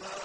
أَفَا